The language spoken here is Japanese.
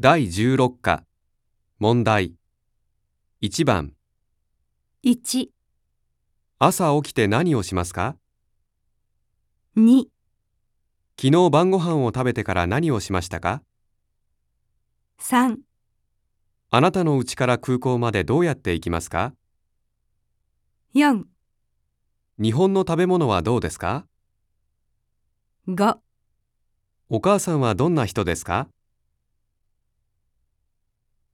第16課。問題。1番。1、朝起きて何をしますか？2、昨日晩ご飯を食べてから何をしましたか？3、あなたの家から空港までどうやって行きますか？4、日本の食べ物はどうですか？5お母さんはどんな人ですか？